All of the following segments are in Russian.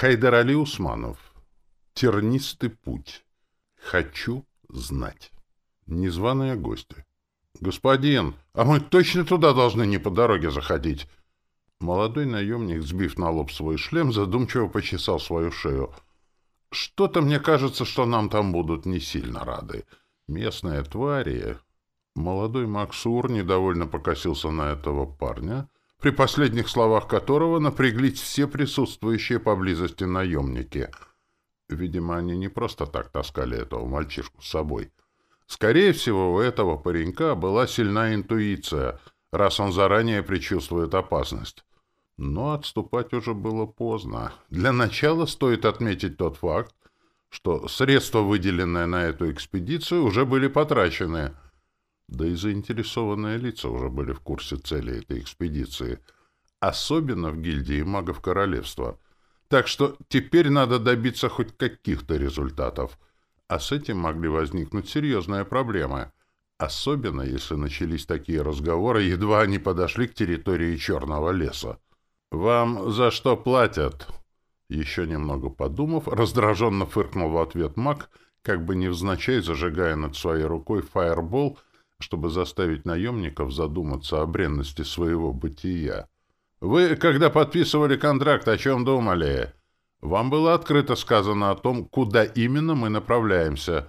Хайдар Усманов. Тернистый путь. Хочу знать. Незваные гости. «Господин, а мы точно туда должны не по дороге заходить?» Молодой наемник, сбив на лоб свой шлем, задумчиво почесал свою шею. «Что-то мне кажется, что нам там будут не сильно рады. Местные твари...» Молодой Максур недовольно покосился на этого парня, при последних словах которого напряглись все присутствующие поблизости наемники. Видимо, они не просто так таскали этого мальчишку с собой. Скорее всего, у этого паренька была сильная интуиция, раз он заранее предчувствует опасность. Но отступать уже было поздно. Для начала стоит отметить тот факт, что средства, выделенные на эту экспедицию, уже были потрачены. Да и заинтересованные лица уже были в курсе цели этой экспедиции. Особенно в гильдии магов королевства. Так что теперь надо добиться хоть каких-то результатов. А с этим могли возникнуть серьезные проблемы. Особенно, если начались такие разговоры, едва они подошли к территории Черного леса. «Вам за что платят?» Еще немного подумав, раздраженно фыркнул в ответ маг, как бы невзначай зажигая над своей рукой фаербол, чтобы заставить наемников задуматься о бренности своего бытия. «Вы, когда подписывали контракт, о чем думали? Вам было открыто сказано о том, куда именно мы направляемся.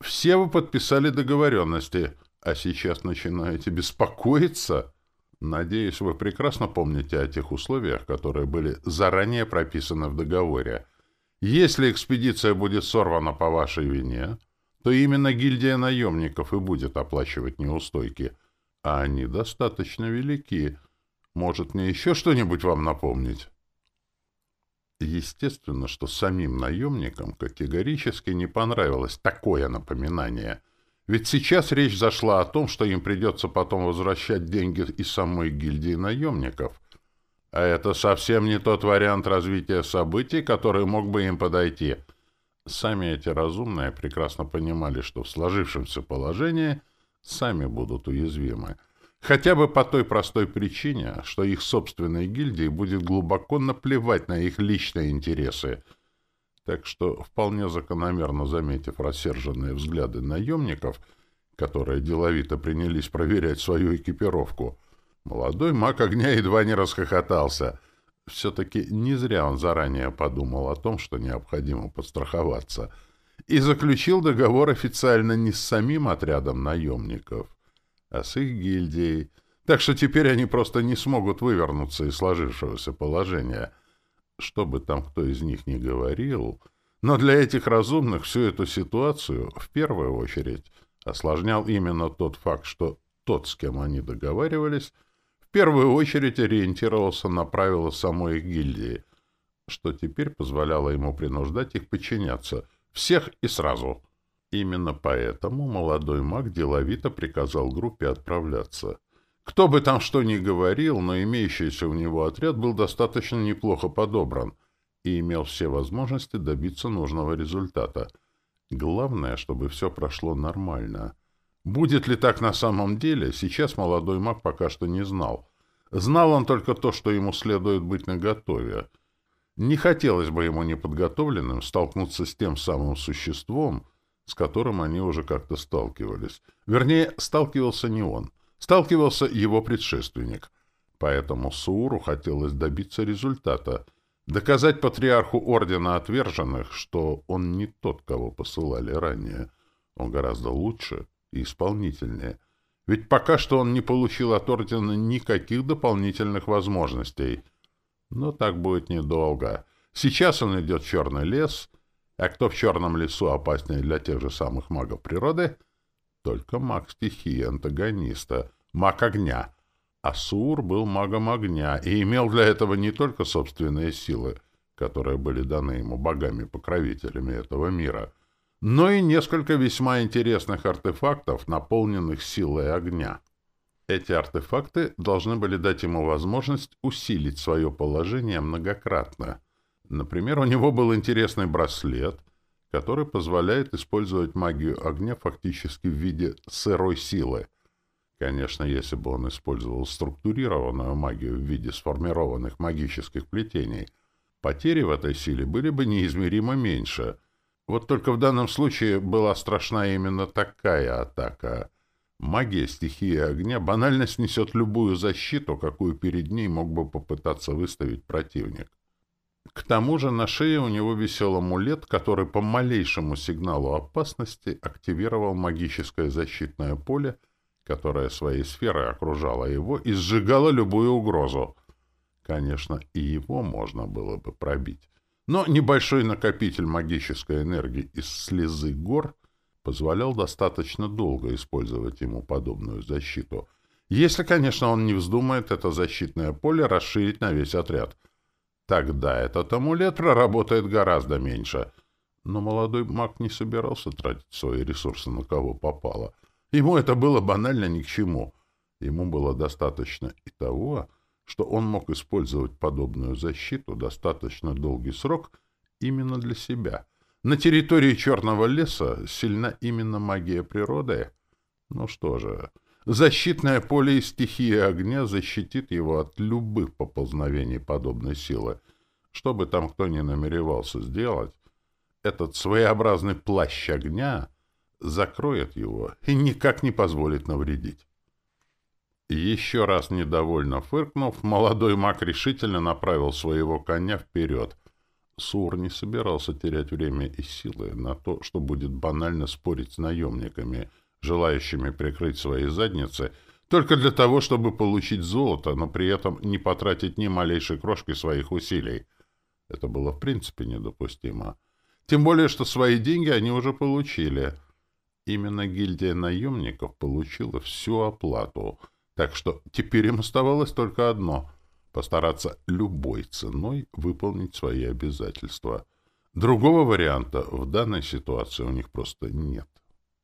Все вы подписали договоренности, а сейчас начинаете беспокоиться?» Надеюсь, вы прекрасно помните о тех условиях, которые были заранее прописаны в договоре. Если экспедиция будет сорвана по вашей вине, то именно гильдия наемников и будет оплачивать неустойки. А они достаточно велики. Может, мне еще что-нибудь вам напомнить? Естественно, что самим наемникам категорически не понравилось такое напоминание — ведь сейчас речь зашла о том, что им придется потом возвращать деньги из самой гильдии наемников. А это совсем не тот вариант развития событий, который мог бы им подойти. Сами эти разумные прекрасно понимали, что в сложившемся положении сами будут уязвимы. Хотя бы по той простой причине, что их собственной гильдии будет глубоко наплевать на их личные интересы – так что, вполне закономерно заметив рассерженные взгляды наемников, которые деловито принялись проверять свою экипировку, молодой маг огня едва не расхохотался. Все-таки не зря он заранее подумал о том, что необходимо подстраховаться, и заключил договор официально не с самим отрядом наемников, а с их гильдией, так что теперь они просто не смогут вывернуться из сложившегося положения — что бы там кто из них ни говорил, но для этих разумных всю эту ситуацию в первую очередь осложнял именно тот факт, что тот, с кем они договаривались, первую очередь ориентировался на правила самой гильдии, что теперь позволяло ему принуждать их подчиняться, всех и сразу. Именно поэтому молодой маг деловито приказал группе отправляться. Кто бы там что ни говорил, но имеющийся у него отряд был достаточно неплохо подобран и имел все возможности добиться нужного результата. Главное, чтобы все прошло нормально. Будет ли так на самом деле, сейчас молодой маг пока что не знал. Знал он только то, что ему следует быть наготове. Не хотелось бы ему неподготовленным столкнуться с тем самым существом, с которым они уже как-то сталкивались. Вернее, сталкивался не он. Сталкивался его предшественник. Поэтому Сууру хотелось добиться результата, доказать патриарху Ордена Отверженных, что он не тот, кого посылали ранее. Он гораздо лучше и исполнительнее. Ведь пока что он не получил от Ордена никаких дополнительных возможностей. Но так будет недолго. Сейчас он идет в Черный лес, а кто в Черном лесу опаснее для тех же самых магов природы — только маг стихии антагониста, маг огня. Асур был магом огня и имел для этого не только собственные силы, которые были даны ему богами-покровителями этого мира, но и несколько весьма интересных артефактов, наполненных силой огня. Эти артефакты должны были дать ему возможность усилить свое положение многократно. Например, у него был интересный браслет, который позволяет использовать магию огня фактически в виде сырой силы. Конечно, если бы он использовал структурированную магию в виде сформированных магических плетений, потери в этой силе были бы неизмеримо меньше. Вот только в данном случае была страшна именно такая атака. Магия стихии огня банально снесет любую защиту, какую перед ней мог бы попытаться выставить противник. К тому же на шее у него висел амулет, который по малейшему сигналу опасности активировал магическое защитное поле, которое своей сферой окружало его и сжигало любую угрозу. Конечно, и его можно было бы пробить. Но небольшой накопитель магической энергии из слезы гор позволял достаточно долго использовать ему подобную защиту. Если, конечно, он не вздумает это защитное поле расширить на весь отряд. Тогда этот амулет проработает гораздо меньше. Но молодой маг не собирался тратить свои ресурсы на кого попало. Ему это было банально ни к чему. Ему было достаточно и того, что он мог использовать подобную защиту достаточно долгий срок именно для себя. На территории Черного леса сильна именно магия природы. Ну что же, защитное поле из стихии огня защитит его от любых поползновений подобной силы. Что бы там кто ни намеревался сделать, этот своеобразный плащ огня закроет его и никак не позволит навредить. Еще раз недовольно фыркнув, молодой маг решительно направил своего коня вперед. Сур не собирался терять время и силы на то, что будет банально спорить с наемниками, желающими прикрыть свои задницы, только для того, чтобы получить золото, но при этом не потратить ни малейшей крошки своих усилий. Это было в принципе недопустимо. Тем более, что свои деньги они уже получили. Именно гильдия наемников получила всю оплату — так что теперь им оставалось только одно — постараться любой ценой выполнить свои обязательства. Другого варианта в данной ситуации у них просто нет.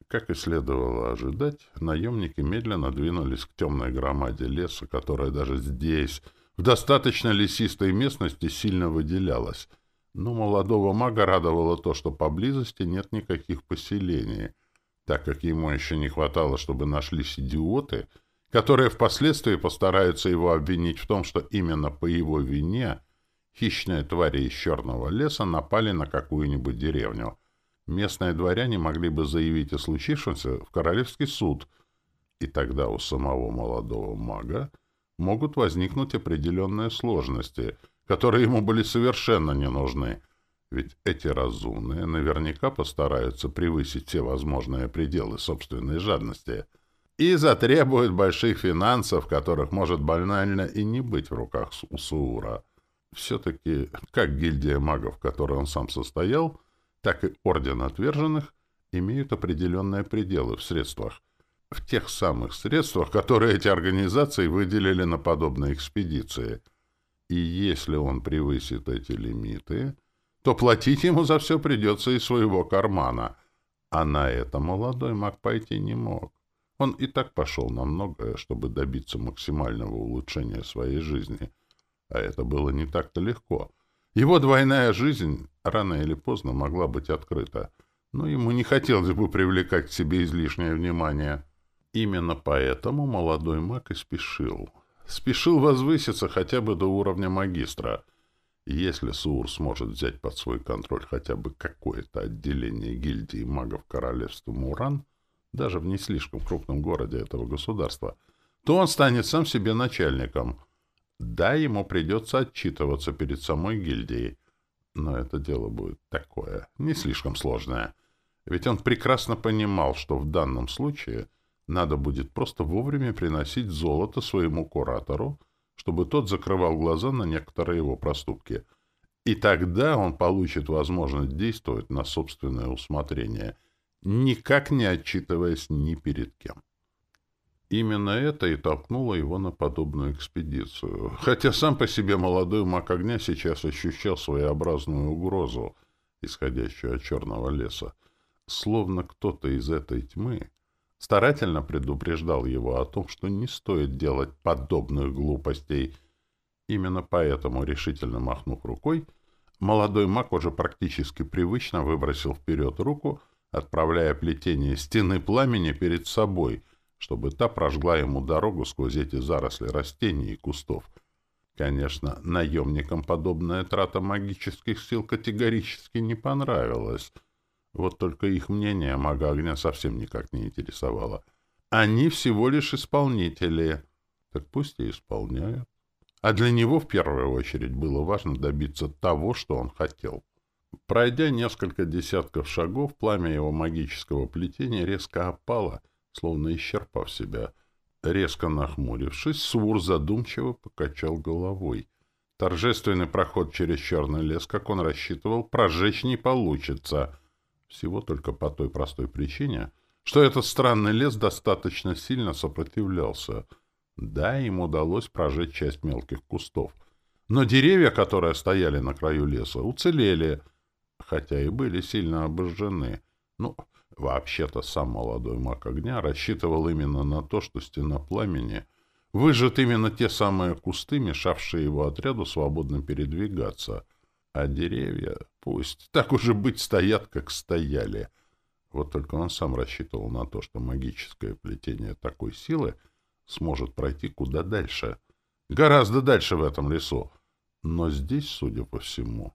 Как и следовало ожидать, наемники медленно двинулись к темной громаде леса, которая даже здесь, в достаточно лесистой местности, сильно выделялась. Но молодого мага радовало то, что поблизости нет никаких поселений, так как ему еще не хватало, чтобы нашлись идиоты — которые впоследствии постараются его обвинить в том, что именно по его вине хищные твари из черного леса напали на какую-нибудь деревню. Местные дворяне могли бы заявить о случившемся в королевский суд, и тогда у самого молодого мага могут возникнуть определенные сложности, которые ему были совершенно не нужны, ведь эти разумные наверняка постараются превысить все возможные пределы собственной жадности — и затребует больших финансов, которых может банально и не быть в руках у Суура. Все-таки как гильдия магов, в которой он сам состоял, так и Орден Отверженных имеют определенные пределы в средствах. В тех самых средствах, которые эти организации выделили на подобные экспедиции. И если он превысит эти лимиты, то платить ему за все придется из своего кармана. А на это молодой маг пойти не мог. Он и так пошел на многое, чтобы добиться максимального улучшения своей жизни. А это было не так-то легко. Его двойная жизнь рано или поздно могла быть открыта, но ему не хотелось бы привлекать к себе излишнее внимание. Именно поэтому молодой маг и спешил. Спешил возвыситься хотя бы до уровня магистра. Если Суур сможет взять под свой контроль хотя бы какое-то отделение гильдии магов королевства Муран, даже в не слишком крупном городе этого государства, то он станет сам себе начальником. Да, ему придется отчитываться перед самой гильдией, но это дело будет такое, не слишком сложное. Ведь он прекрасно понимал, что в данном случае надо будет просто вовремя приносить золото своему куратору, чтобы тот закрывал глаза на некоторые его проступки. И тогда он получит возможность действовать на собственное усмотрение — никак не отчитываясь ни перед кем. Именно это и толкнуло его на подобную экспедицию. Хотя сам по себе молодой маг огня сейчас ощущал своеобразную угрозу, исходящую от черного леса. Словно кто-то из этой тьмы старательно предупреждал его о том, что не стоит делать подобных глупостей. Именно поэтому, решительно махнув рукой, молодой маг уже практически привычно выбросил вперед руку — отправляя плетение стены пламени перед собой, чтобы та прожгла ему дорогу сквозь эти заросли растений и кустов. Конечно, наемникам подобная трата магических сил категорически не понравилась. Вот только их мнение мага огня совсем никак не интересовало. Они всего лишь исполнители. Так пусть и исполняют. А для него в первую очередь было важно добиться того, что он хотел. Пройдя несколько десятков шагов, пламя его магического плетения резко опало, словно исчерпав себя — Резко нахмурившись, Свур задумчиво покачал головой. Торжественный проход через черный лес, как он рассчитывал, прожечь не получится. Всего только по той простой причине, что этот странный лес достаточно сильно сопротивлялся. Да, им удалось прожечь часть мелких кустов. Но деревья, которые стояли на краю леса, уцелели, хотя и были сильно обожжены. Ну, Вообще-то сам молодой маг огня рассчитывал именно на то, что стена пламени выжжет именно те самые кусты, мешавшие его отряду свободно передвигаться. А деревья, пусть так уже быть, стоят, как стояли. Вот только он сам рассчитывал на то, что магическое плетение такой силы сможет пройти куда дальше. Гораздо дальше в этом лесу. Но здесь, судя по всему,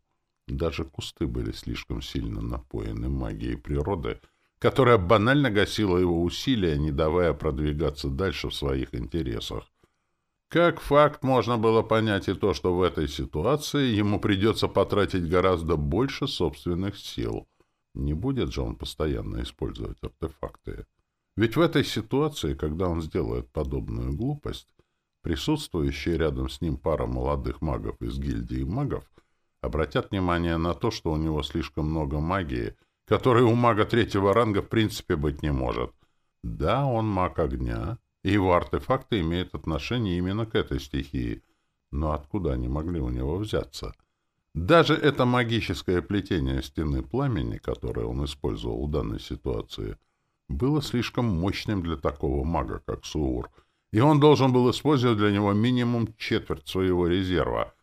даже кусты были слишком сильно напоены магией природы — которая банально гасила его усилия, не давая продвигаться дальше в своих интересах. Как факт можно было понять и то, что в этой ситуации ему придется потратить гораздо больше собственных сил. Не будет же он постоянно использовать артефакты. Ведь в этой ситуации, когда он сделает подобную глупость, присутствующие рядом с ним пара молодых магов из гильдии магов обратят внимание на то, что у него слишком много магии — который у мага третьего ранга в принципе быть не может. Да, он маг огня, и его артефакты имеют отношение именно к этой стихии. Но откуда они могли у него взяться? Даже это магическое плетение стены пламени, которое он использовал в данной ситуации, было слишком мощным для такого мага, как Суур, и он должен был использовать для него минимум четверть своего резерва.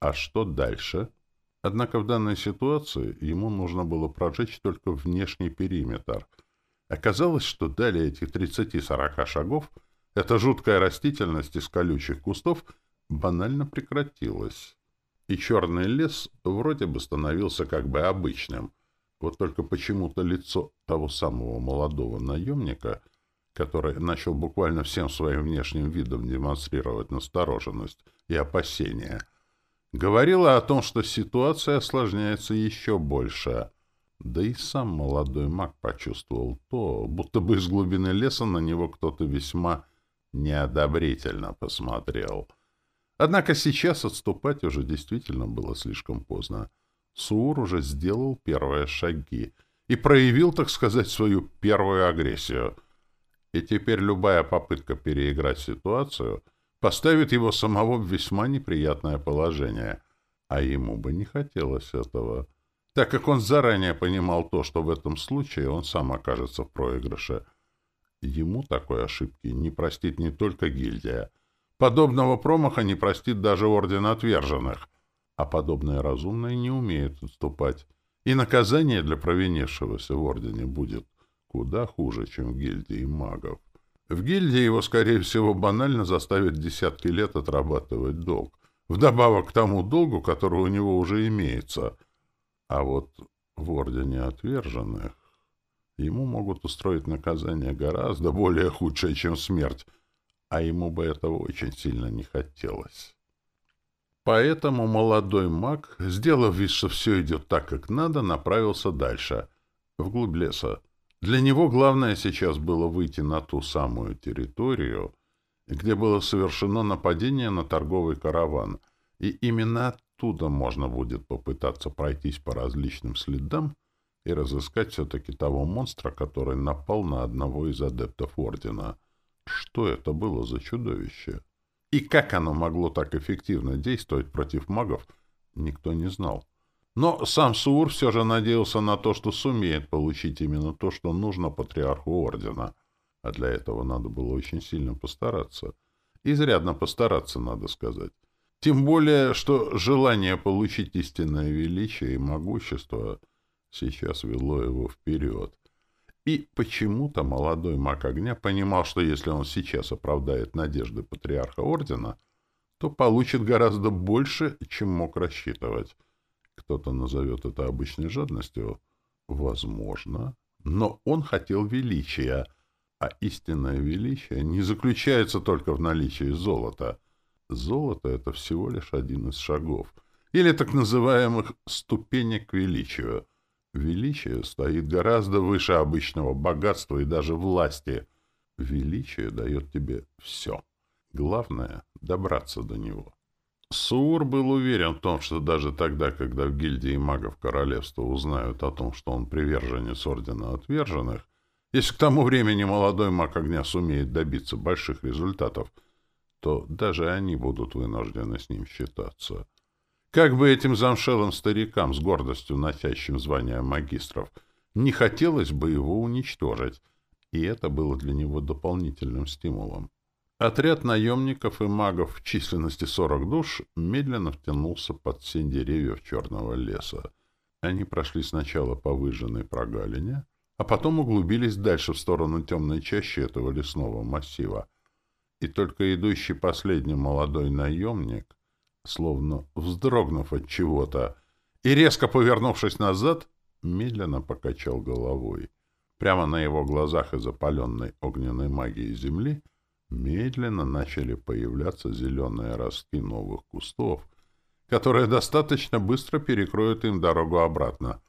А что дальше? — Однако в данной ситуации ему нужно было прожечь только внешний периметр. Оказалось, что далее этих 30-40 шагов эта жуткая растительность из колючих кустов банально прекратилась. И черный лес вроде бы становился как бы обычным. Вот только почему-то лицо того самого молодого наемника, который начал буквально всем своим внешним видом демонстрировать настороженность и опасения — говорила о том, что ситуация осложняется еще больше. Да и сам молодой маг почувствовал то, будто бы из глубины леса на него кто-то весьма неодобрительно посмотрел. Однако сейчас отступать уже действительно было слишком поздно. Суур уже сделал первые шаги и проявил, так сказать, свою первую агрессию. И теперь любая попытка переиграть ситуацию — поставит его самого в весьма неприятное положение. А ему бы не хотелось этого, так как он заранее понимал то, что в этом случае он сам окажется в проигрыше. Ему такой ошибки не простит не только гильдия. Подобного промаха не простит даже Орден Отверженных. А подобные разумные не умеют отступать. И наказание для провинившегося в Ордене будет куда хуже, чем в гильдии магов. В гильдии его, скорее всего, банально заставят десятки лет отрабатывать долг, вдобавок к тому долгу, который у него уже имеется. А вот в Ордене Отверженных ему могут устроить наказание гораздо более худшее, чем смерть, а ему бы этого очень сильно не хотелось. Поэтому молодой маг, сделав вид, что все идет так, как надо, направился дальше, вглубь леса. Для него главное сейчас было выйти на ту самую территорию, где было совершено нападение на торговый караван, и именно оттуда можно будет попытаться пройтись по различным следам и разыскать все-таки того монстра, который напал на одного из адептов Ордена. Что это было за чудовище? И как оно могло так эффективно действовать против магов, никто не знал. Но сам Суур все же надеялся на то, что сумеет получить именно то, что нужно патриарху Ордена. А для этого надо было очень сильно постараться. Изрядно постараться, надо сказать. Тем более, что желание получить истинное величие и могущество сейчас вело его вперед. И почему-то молодой маг огня понимал, что если он сейчас оправдает надежды патриарха Ордена, то получит гораздо больше, чем мог рассчитывать. Кто-то назовет это обычной жадностью. Возможно. Но он хотел величия, а истинное величие не заключается только в наличии золота. Золото — это всего лишь один из шагов, или так называемых ступенек к величию. Величие стоит гораздо выше обычного богатства и даже власти. Величие дает тебе все. Главное — добраться до него. Суур был уверен в том, что даже тогда, когда в гильдии магов королевства узнают о том, что он приверженец Ордена Отверженных, если к тому времени молодой маг огня сумеет добиться больших результатов, то даже они будут вынуждены с ним считаться. Как бы этим замшелым старикам с гордостью носящим звание магистров не хотелось бы его уничтожить, и это было для него дополнительным стимулом. Отряд наемников и магов в численности 40 душ медленно втянулся под сень деревьев черного леса. Они прошли сначала по выжженной прогалине, а потом углубились дальше в сторону темной чащи этого лесного массива. И только идущий последний молодой наемник, словно вздрогнув от чего-то и резко повернувшись назад, медленно покачал головой. Прямо на его глазах из запаленной огненной магии земли — медленно начали появляться зеленые ростки новых кустов, которые достаточно быстро перекроют им дорогу обратно.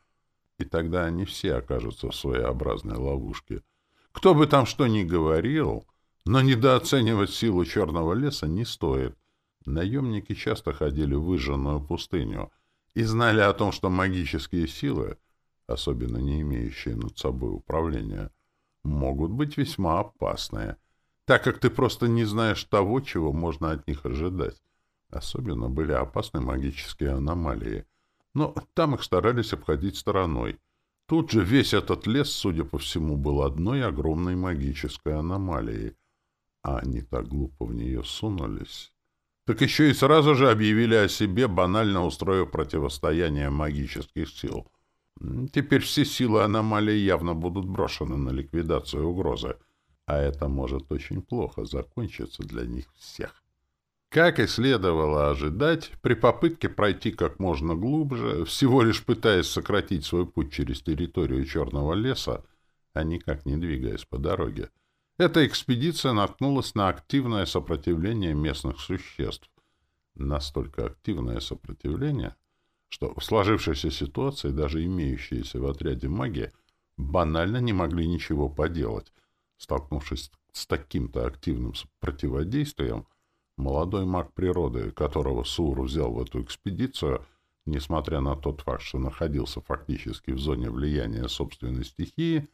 И тогда они все окажутся в своеобразной ловушке. Кто бы там что ни говорил, но недооценивать силу черного леса не стоит. Наемники часто ходили в выжженную пустыню и знали о том, что магические силы, особенно не имеющие над собой управления, могут быть весьма опасные — так как ты просто не знаешь того, чего можно от них ожидать. Особенно были опасны магические аномалии. Но там их старались обходить стороной. Тут же весь этот лес, судя по всему, был одной огромной магической аномалией. А они так глупо в нее сунулись. Так еще и сразу же объявили о себе, банально устроив противостояние магических сил. Теперь все силы аномалии явно будут брошены на ликвидацию угрозы — а это может очень плохо закончиться для них всех. Как и следовало ожидать, при попытке пройти как можно глубже, всего лишь пытаясь сократить свой путь через территорию Черного леса, а никак не двигаясь по дороге, эта экспедиция наткнулась на активное сопротивление местных существ. Настолько активное сопротивление, что в сложившейся ситуации даже имеющиеся в отряде маги банально не могли ничего поделать — Столкнувшись с таким-то активным противодействием, молодой маг природы, которого Сур взял в эту экспедицию, несмотря на тот факт, что находился фактически в зоне влияния собственной стихии,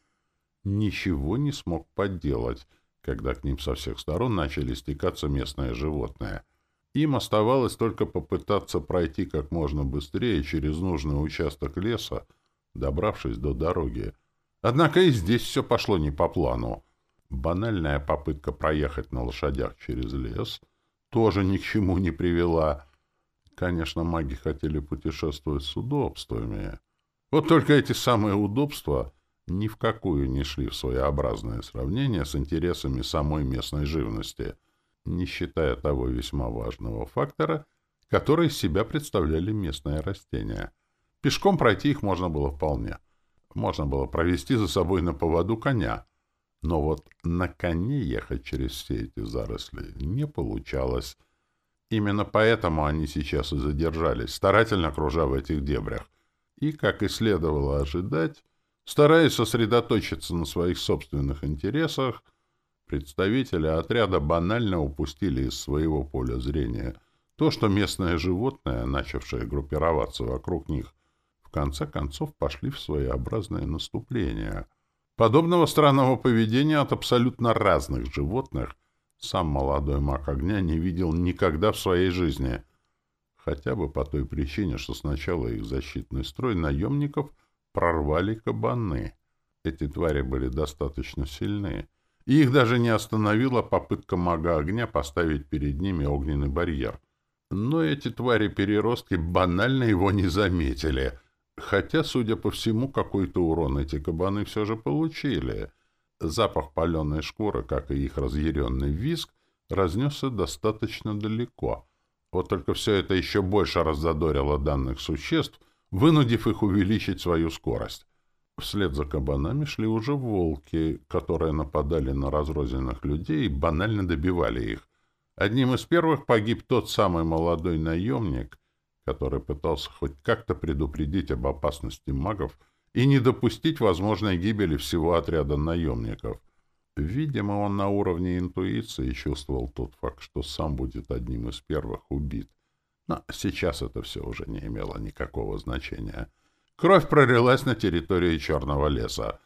ничего не смог поделать, когда к ним со всех сторон начали стекаться местные животные. Им оставалось только попытаться пройти как можно быстрее через нужный участок леса, добравшись до дороги. Однако и здесь все пошло не по плану. Банальная попытка проехать на лошадях через лес тоже ни к чему не привела. Конечно, маги хотели путешествовать с удобствами. Вот только эти самые удобства ни в какую не шли в своеобразное сравнение с интересами самой местной живности, не считая того весьма важного фактора, который из себя представляли местные растения. Пешком пройти их можно было вполне. Можно было провести за собой на поводу коня — но вот на коне ехать через все эти заросли не получалось. Именно поэтому они сейчас и задержались, старательно кружа в этих дебрях. И, как и следовало ожидать, стараясь сосредоточиться на своих собственных интересах, представители отряда банально упустили из своего поля зрения то, что местные животные, начавшие группироваться вокруг них, в конце концов пошли в своеобразное наступление — Подобного странного поведения от абсолютно разных животных сам молодой маг огня не видел никогда в своей жизни. Хотя бы по той причине, что сначала их защитный строй наемников прорвали кабаны. Эти твари были достаточно сильны, и их даже не остановила попытка мага огня поставить перед ними огненный барьер. Но эти твари-переростки банально его не заметили — Хотя, судя по всему, какой-то урон эти кабаны все же получили. Запах паленой шкуры, как и их разъяренный визг, разнесся достаточно далеко. Вот только все это еще больше раззадорило данных существ, вынудив их увеличить свою скорость. Вслед за кабанами шли уже волки, которые нападали на разрозненных людей и банально добивали их. Одним из первых погиб тот самый молодой наемник, который пытался хоть как-то предупредить об опасности магов и не допустить возможной гибели всего отряда наемников. Видимо, он на уровне интуиции чувствовал тот факт, что сам будет одним из первых убит. Но сейчас это все уже не имело никакого значения. Кровь пролилась на территории Черного леса,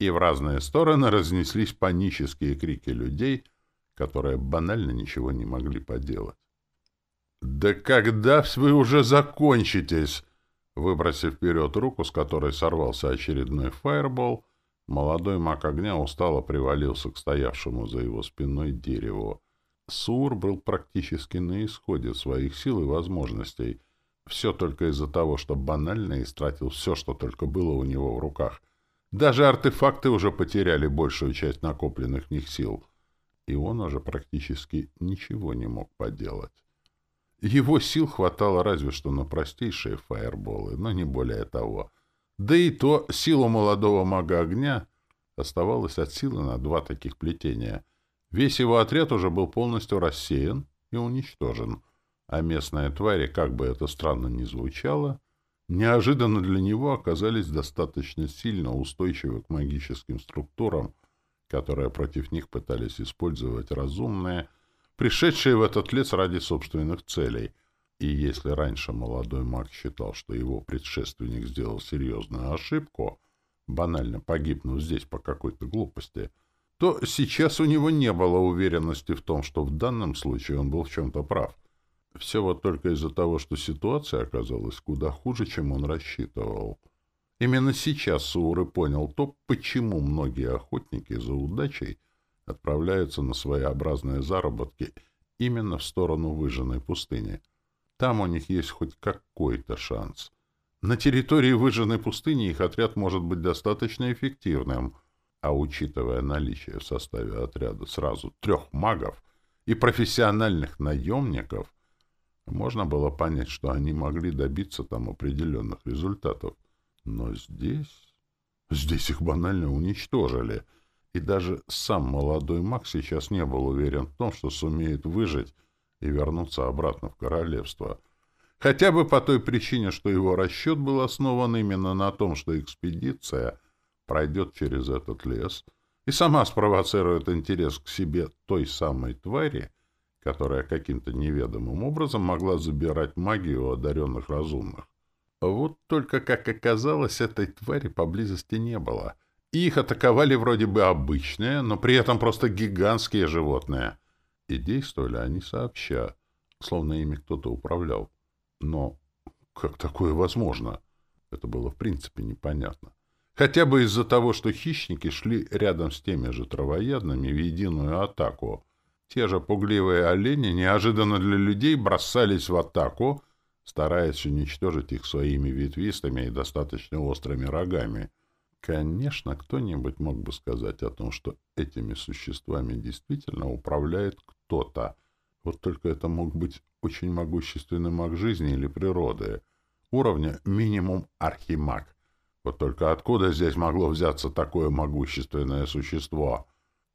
и в разные стороны разнеслись панические крики людей, которые банально ничего не могли поделать. «Да когда вы уже закончитесь?» Выбросив вперед руку, с которой сорвался очередной фаербол, молодой маг огня устало привалился к стоявшему за его спиной дереву. Сур был практически на исходе своих сил и возможностей. Все только из-за того, что банально истратил все, что только было у него в руках. Даже артефакты уже потеряли большую часть накопленных в них сил. И он уже практически ничего не мог поделать. Его сил хватало разве что на простейшие фаерболы, но не более того. Да и то силу молодого мага огня оставалось от силы на два таких плетения. Весь его отряд уже был полностью рассеян и уничтожен, а местные твари, как бы это странно ни звучало, неожиданно для него оказались достаточно сильно устойчивы к магическим структурам, которые против них пытались использовать разумные, пришедшие в этот лес ради собственных целей. И если раньше молодой маг считал, что его предшественник сделал серьезную ошибку, банально погибнув здесь по какой-то глупости, то сейчас у него не было уверенности в том, что в данном случае он был в чем-то прав. Все вот только из-за того, что ситуация оказалась куда хуже, чем он рассчитывал. Именно сейчас Сууры понял то, почему многие охотники за удачей отправляются на своеобразные заработки именно в сторону выжженной пустыни. Там у них есть хоть какой-то шанс. На территории выжженной пустыни их отряд может быть достаточно эффективным, а учитывая наличие в составе отряда сразу трех магов и профессиональных наемников, можно было понять, что они могли добиться там определенных результатов. Но здесь... Здесь их банально уничтожили — и даже сам молодой маг сейчас не был уверен в том, что сумеет выжить и вернуться обратно в королевство. Хотя бы по той причине, что его расчет был основан именно на том, что экспедиция пройдет через этот лес и сама спровоцирует интерес к себе той самой твари, которая каким-то неведомым образом могла забирать магию у одаренных разумных. Вот только, как оказалось, этой твари поблизости не было — их атаковали вроде бы обычные, но при этом просто гигантские животные. И действовали они сообща, словно ими кто-то управлял. Но как такое возможно? Это было в принципе непонятно. Хотя бы из-за того, что хищники шли рядом с теми же травоядными в единую атаку. Те же пугливые олени неожиданно для людей бросались в атаку, стараясь уничтожить их своими ветвистыми и достаточно острыми рогами — Конечно, кто-нибудь мог бы сказать о том, что этими существами действительно управляет кто-то. Вот только это мог быть очень могущественный маг жизни или природы. Уровня минимум архимаг. Вот только откуда здесь могло взяться такое могущественное существо?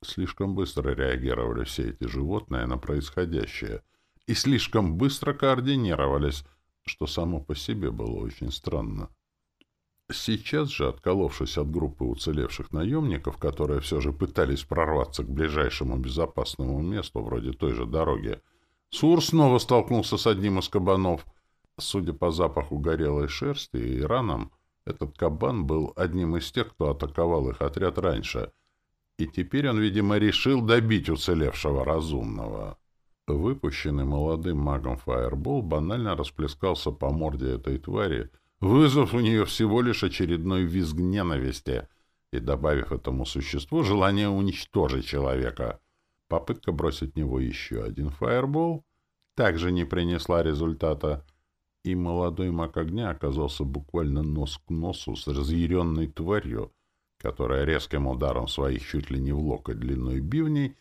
Слишком быстро реагировали все эти животные на происходящее. И слишком быстро координировались, что само по себе было очень странно. Сейчас же, отколовшись от группы уцелевших наемников, которые все же пытались прорваться к ближайшему безопасному месту, вроде той же дороги, Сур снова столкнулся с одним из кабанов. Судя по запаху горелой шерсти и ранам, этот кабан был одним из тех, кто атаковал их отряд раньше, и теперь он, видимо, решил добить уцелевшего разумного. Выпущенный молодым магом фаербол банально расплескался по морде этой твари, вызвав у нее всего лишь очередной визг ненависти и добавив этому существу желание уничтожить человека. Попытка бросить в него еще один фаербол также не принесла результата, и молодой маг огня оказался буквально нос к носу с разъяренной тварью, которая резким ударом своих чуть ли не в локоть длиной бивней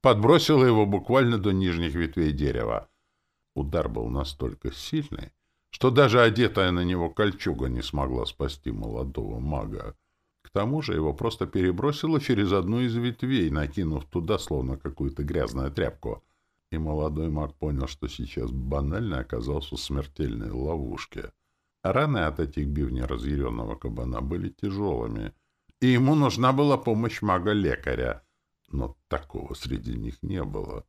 подбросила его буквально до нижних ветвей дерева. Удар был настолько сильный, что даже одетая на него кольчуга не смогла спасти молодого мага. К тому же его просто перебросило через одну из ветвей, накинув туда словно какую-то грязную тряпку. И молодой маг понял, что сейчас банально оказался в смертельной ловушке. Раны от этих бивней разъяренного кабана были тяжелыми, и ему нужна была помощь мага-лекаря, но такого среди них не было.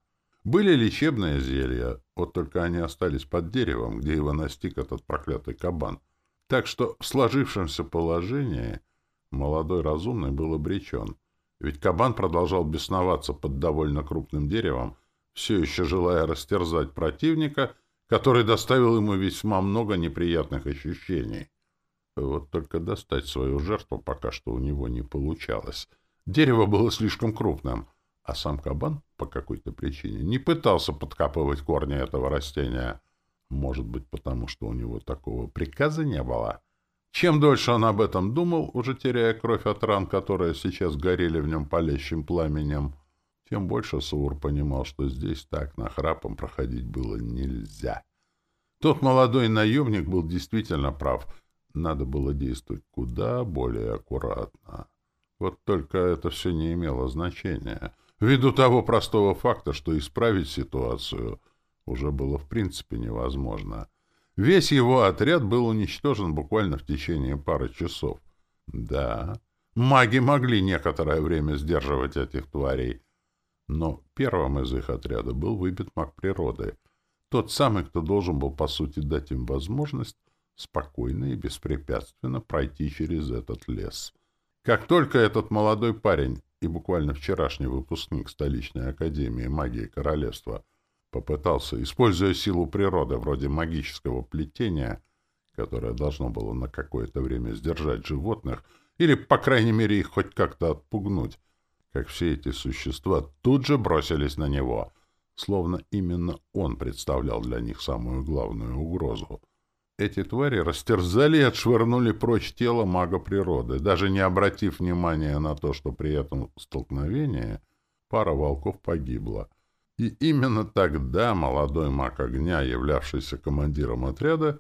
Были лечебные зелья, вот только они остались под деревом, где его настиг этот проклятый кабан. Так что в сложившемся положении молодой разумный был обречен. Ведь кабан продолжал бесноваться под довольно крупным деревом, все еще желая растерзать противника, который доставил ему весьма много неприятных ощущений. Вот только достать свою жертву пока что у него не получалось. Дерево было слишком крупным — а сам кабан по какой-то причине не пытался подкапывать корни этого растения. Может быть, потому что у него такого приказа не было? Чем дольше он об этом думал, уже теряя кровь от ран, которые сейчас горели в нем палящим пламенем, тем больше Саур понимал, что здесь так нахрапом проходить было нельзя. Тот молодой наемник был действительно прав. Надо было действовать куда более аккуратно. Вот только это все не имело значения — ввиду того простого факта, что исправить ситуацию уже было в принципе невозможно. Весь его отряд был уничтожен буквально в течение пары часов. Да, маги могли некоторое время сдерживать этих тварей, но первым из их отряда был выбит маг природы, тот самый, кто должен был, по сути, дать им возможность спокойно и беспрепятственно пройти через этот лес. Как только этот молодой парень и буквально вчерашний выпускник столичной академии магии королевства попытался, используя силу природы вроде магического плетения, которое должно было на какое-то время сдержать животных или, по крайней мере, их хоть как-то отпугнуть, как все эти существа тут же бросились на него, словно именно он представлял для них самую главную угрозу — эти твари растерзали и отшвырнули прочь тело мага природы, даже не обратив внимания на то, что при этом столкновении пара волков погибла. И именно тогда молодой маг огня, являвшийся командиром отряда,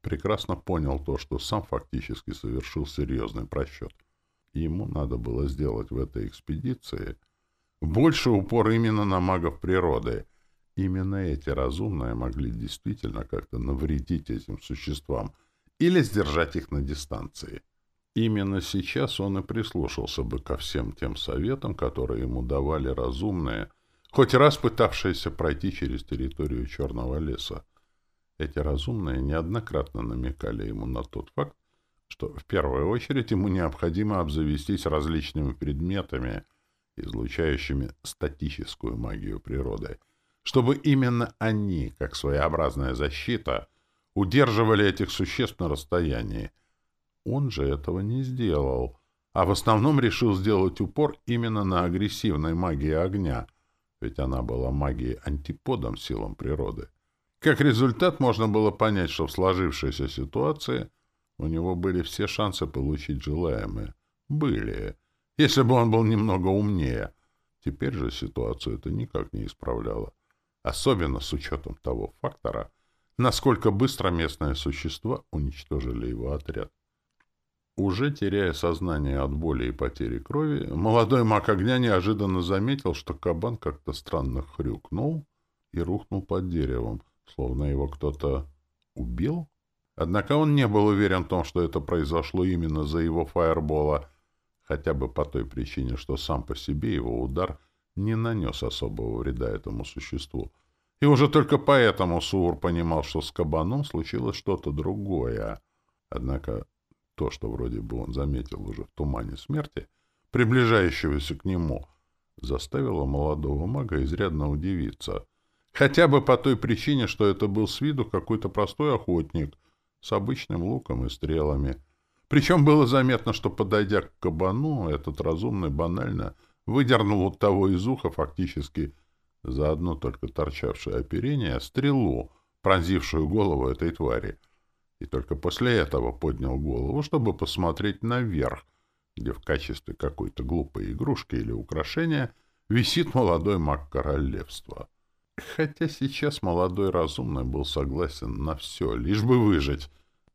прекрасно понял то, что сам фактически совершил серьезный просчет. Ему надо было сделать в этой экспедиции больше упор именно на магов природы — Именно эти разумные могли действительно как-то навредить этим существам или сдержать их на дистанции. Именно сейчас он и прислушался бы ко всем тем советам, которые ему давали разумные, хоть раз пытавшиеся пройти через территорию Черного леса. Эти разумные неоднократно намекали ему на тот факт, что в первую очередь ему необходимо обзавестись различными предметами, излучающими статическую магию природы — чтобы именно они, как своеобразная защита, удерживали этих существ на расстоянии. Он же этого не сделал, а в основном решил сделать упор именно на агрессивной магии огня, ведь она была магией антиподом силам природы. Как результат, можно было понять, что в сложившейся ситуации у него были все шансы получить желаемое. Были, если бы он был немного умнее. Теперь же ситуацию это никак не исправляло особенно с учетом того фактора, насколько быстро местные существа уничтожили его отряд. Уже теряя сознание от боли и потери крови, молодой маг огня неожиданно заметил, что кабан как-то странно хрюкнул и рухнул под деревом, словно его кто-то убил. Однако он не был уверен в том, что это произошло именно за его фаербола, хотя бы по той причине, что сам по себе его удар не нанес особого вреда этому существу. И уже только поэтому Суур понимал, что с кабаном случилось что-то другое. Однако то, что вроде бы он заметил уже в тумане смерти, приближающегося к нему, заставило молодого мага изрядно удивиться. Хотя бы по той причине, что это был с виду какой-то простой охотник с обычным луком и стрелами. Причем было заметно, что, подойдя к кабану, этот разумный банально выдернул у того из уха фактически за одно только торчавшее оперение стрелу, пронзившую голову этой твари. И только после этого поднял голову, чтобы посмотреть наверх, где в качестве какой-то глупой игрушки или украшения висит молодой маг королевства. Хотя сейчас молодой разумный был согласен на все, лишь бы выжить.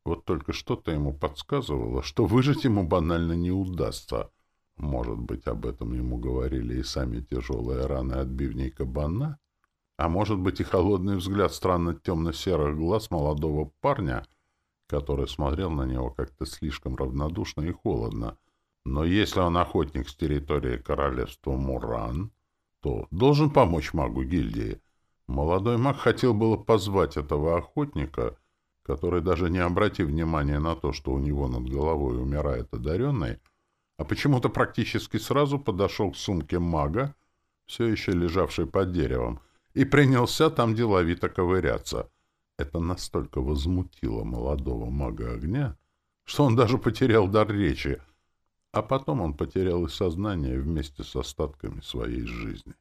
Вот только что-то ему подсказывало, что выжить ему банально не удастся. Может быть, об этом ему говорили и сами тяжелые раны от бивней кабана? А может быть, и холодный взгляд странно темно-серых глаз молодого парня, который смотрел на него как-то слишком равнодушно и холодно. Но если он охотник с территории королевства Муран, то должен помочь магу гильдии. Молодой маг хотел было позвать этого охотника, который, даже не обратив внимания на то, что у него над головой умирает одаренный, а почему-то практически сразу подошел к сумке мага, все еще лежавшей под деревом, и принялся там деловито ковыряться. Это настолько возмутило молодого мага огня, что он даже потерял дар речи, а потом он потерял и сознание вместе с остатками своей жизни.